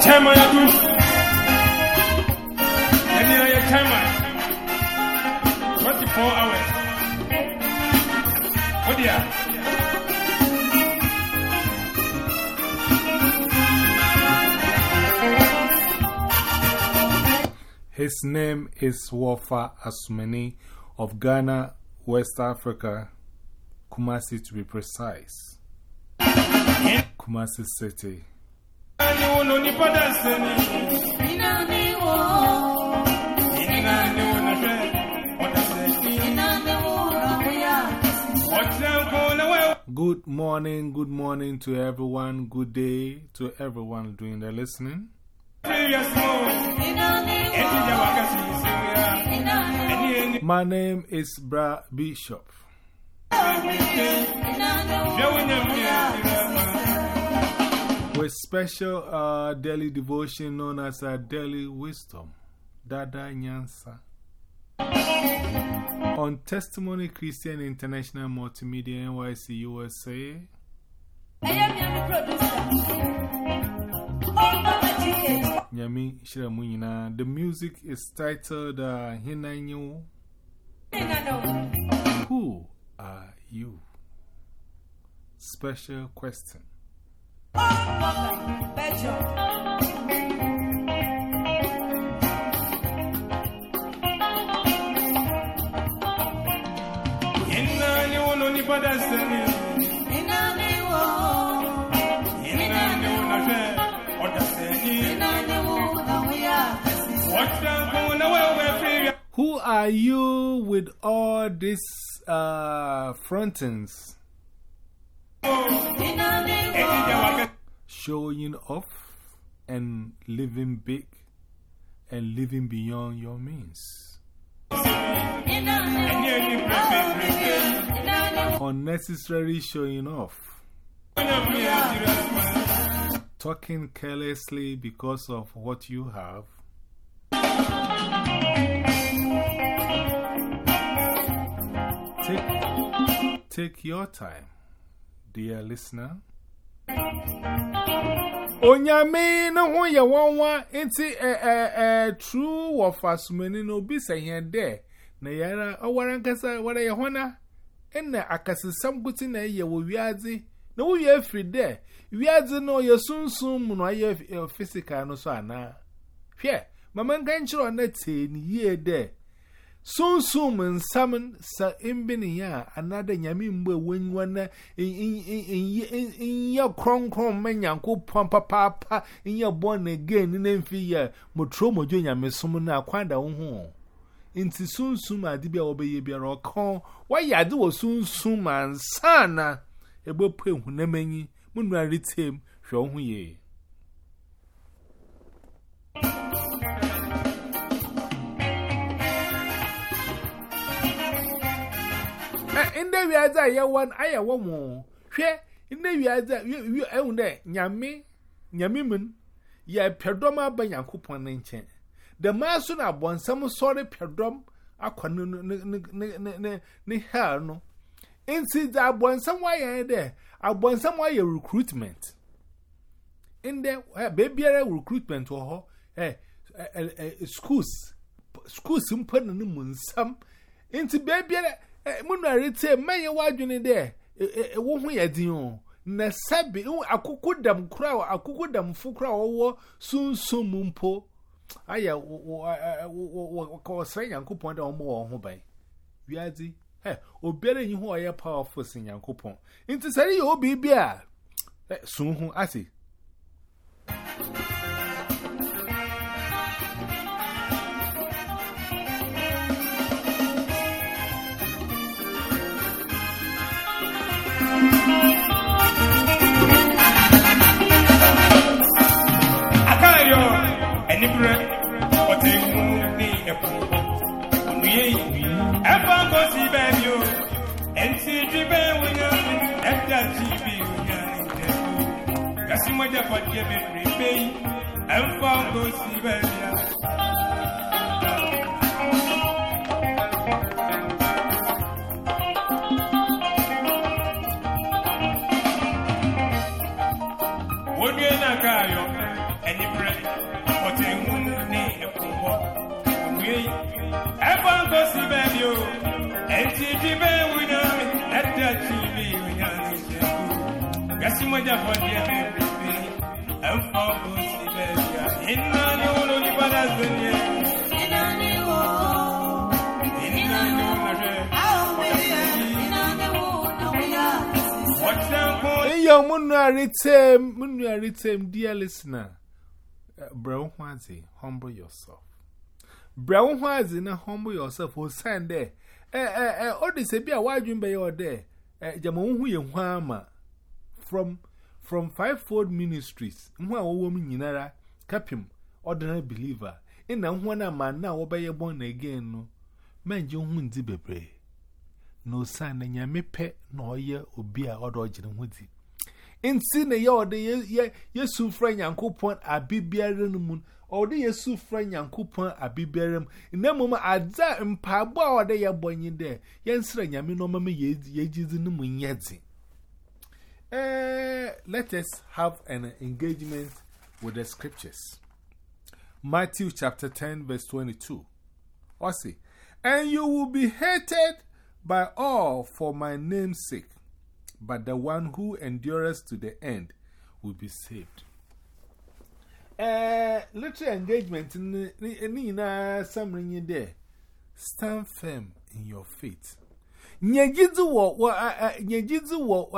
Chama ya du. Yani ya chama. 24 hours. Dear. His name is Wafa Asumeni of Ghana, West Africa, Kumasi to be precise. Kumasi City. Good morning, good morning to everyone. Good day to everyone doing the listening. My name is Bra Bishop. With special uh, daily devotion known as a daily wisdom, Dada Nyansa. On Testimony Christian International Multimedia NYC USA. Nyami Shiramunina. The music is titled uh, Hinanyu. No. Who are you? Special question. Mama, Bejo. Ina ni wono ni pada seni. Ina ni wo, Ina ni wono hwe. Oda seni. ina ni wo, na ya. Otra ko na we we free. Who are you with all these uh, wakasi. showing off and living big and living beyond your means? Unnecessary showing off, talking carelessly because of what you have. Take, take your time, dear listener. Onyame no ho ye wonwa enti eh eh eh true wo fasumani no bi sahen de na yara owara nkasa wara ye hona enna akasesam guti na ye wo wiaze na wo ye free de wiaze no ye sunsun mu no ye physical no so ana? Hwe mama nkan chiro na te ni ye soon soon in summon sa imbini another nyami mbe when wana in ya kron kron men yanko pompa papa in ya born again in enfi ya motro mojo nyame somo na kwanda ho inti soon soon adibia obeye biara okon why ya de wo soon soon man sana ebe pe hunemanyi munwa ritem hwe ho ye in the way I ya one, I a woman. Share in the way I you own there, Yammy, Yamiman, ya perdoma by Yankupon Ninchen. The mason are born some sorry perdom, a quanu ne hair no. Inside I born somewhere there, I born somewhere your recruitment. In there, baby, recruitment or her, eh, schools, schools, some in the moon, some. Into baby, mụnara ite mmanye wadwene dɛ ɛwɔ ho yɛ din o na sɛbi akụkụ dam kura akụkụ dam fu kura wɔwɔ sunsun mu mpo. Ayɛ wɔsrɛ nyankopɔn dɛ ɔmo wɔn ho ban wiadze ɛ obiara nyi ho ɔyɛ powerful si nyankopɔn. Nti sɛ ɛyɛ obi bi a sun ho ase. different, but they won't be a problem. We ever go see baby, and see the baby when you're at that TV. That's my job, but you're a baby, and found go see baby. ijibe winyami ɛdi ati ibi winyami seko gasi mɔdza dear listener. Uh, bro, humble yourself. Brown was in a humble yourself for sand there. Eh, eh, eh, or this eh, be a wide dream by your day. Eh, Jamon, who you whammer from from fivefold ministries. Mwa woman in era, cap him, ordinary believer. Eh, in a one a man now obey a born again. No, man, you won't be brave. No sand and yammy pet, nor ye obia or dodging woody. In sin a yard, ye, ye, ye, so friend, uncle point, I be bearing the moon. Nyankopon abibiara mu. Na mum adza mpaabo a ode ye bonyi de ye nsra nyame no mama ye ye gizi no mu nyedze eh let us have an engagement with the scriptures. Matthew chapter 10 verse 22 or say and you will be hated by all for my name's sake but the one who endures to the end will be saved. Uh, literary engagement in a summary you there. Stand firm in your faith. Nyajizu wa nyajizu wo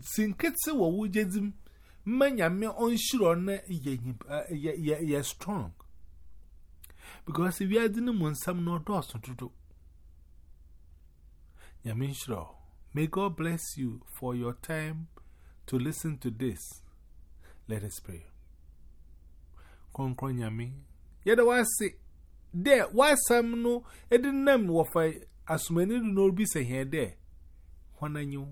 sinketse wo wujezim manya me onshiro na ye ye strong because if you are dinu munsam no doso tutu yaminshiro May God bless you for your time to listen to this. Let us pray. Concron Yami. Yet was it there, why some no, it didn't name of here there. When I knew,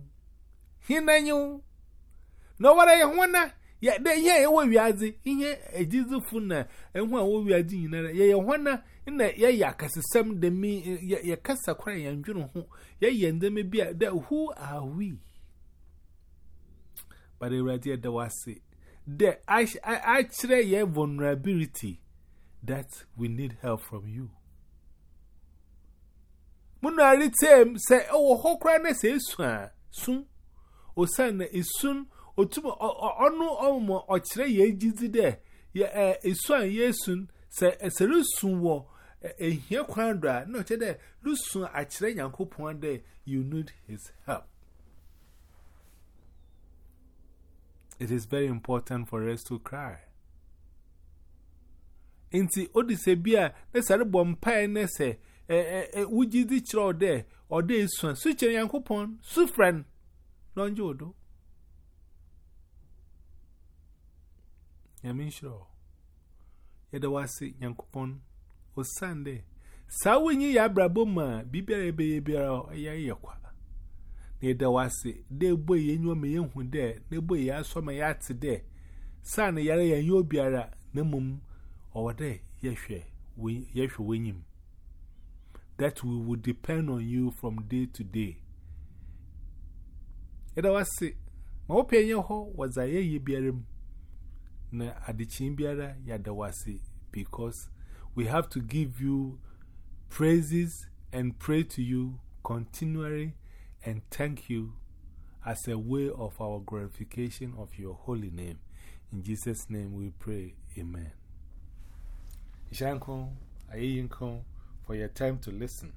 he. No, what I wanna. Yet there, yeah, it will be as a here a diesel funa, de me, ya cast a cry and you who, are we? But they were dear, there was it. The I, I, actually, your vulnerability that we need help from you. Munari tem say, Oh, Hokrana says, soon, or son is soon, or two or no, or more, or three years there. Yea, a son, yes, soon, say, a serious soon war. A here crandra, not a day, lose soon. I train Uncle Pond, you need his help. it is very important for us to cry. Inti odise bia na sare bɔ mpae na sɛ eh eh e, wuji di kyerɛ ɔdɛ ɔdɛ esuan so kyerɛ Yankopɔn so friend na ɔnje odo. Nyame nhyirɛ. Yɛda wase Yankopɔn osan dɛ saa wonyi yɛ abrabɔ mu a biribiara ɛbɛyɛ biara ɔyɛ yɛ kwa. Ne da wase de boy ye nyo me yehu de ne boy ya so ma ya te de. San yare ya nyo biara na mum o de ye hwe we ye hwe wenyim. That we will depend on you from day to day. Eda wase ma ope ye ho waza ye ye biara na adichin biara ya da wase because we have to give you praises and pray to you continually and thank you as a way of our glorification of your holy name. In Jesus' name we pray. Amen. Ishanko, Ayinko, for your time to listen.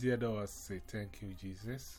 Brazil, say thank you, Jesus.